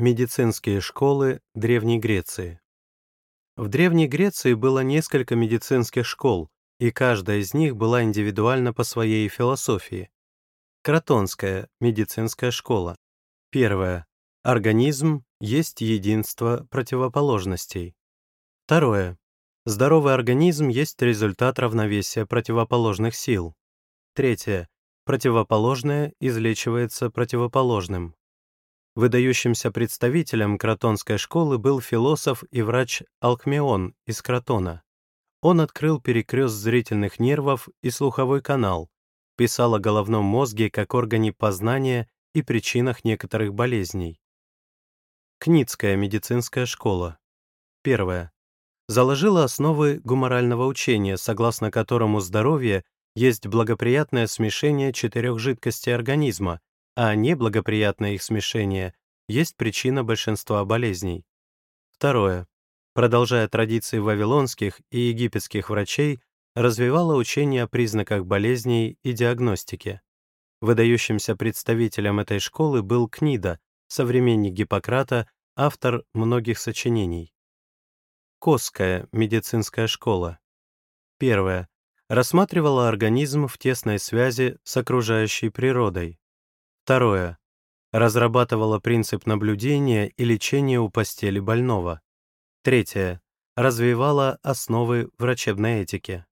Медицинские школы Древней Греции. В Древней Греции было несколько медицинских школ, и каждая из них была индивидуальна по своей философии. Кротонская медицинская школа. Первое. Организм есть единство противоположностей. Второе. Здоровый организм есть результат равновесия противоположных сил. Третье. Противоположное излечивается противоположным. Выдающимся представителем кротонской школы был философ и врач Алкмеон из Кротона. Он открыл перекрест зрительных нервов и слуховой канал, писал о головном мозге как органе познания и причинах некоторых болезней. Кницкая медицинская школа. Первое. Заложила основы гуморального учения, согласно которому здоровье есть благоприятное смешение четырех жидкостей организма, а неблагоприятное их смешение есть причина большинства болезней. Второе. Продолжая традиции вавилонских и египетских врачей, развивала учение о признаках болезней и диагностике. Выдающимся представителем этой школы был Книда, современник Гиппократа, автор многих сочинений. Косская медицинская школа. Первое. Рассматривала организм в тесной связи с окружающей природой. Второе. Разрабатывала принцип наблюдения и лечения у постели больного. Третье. Развивала основы врачебной этики.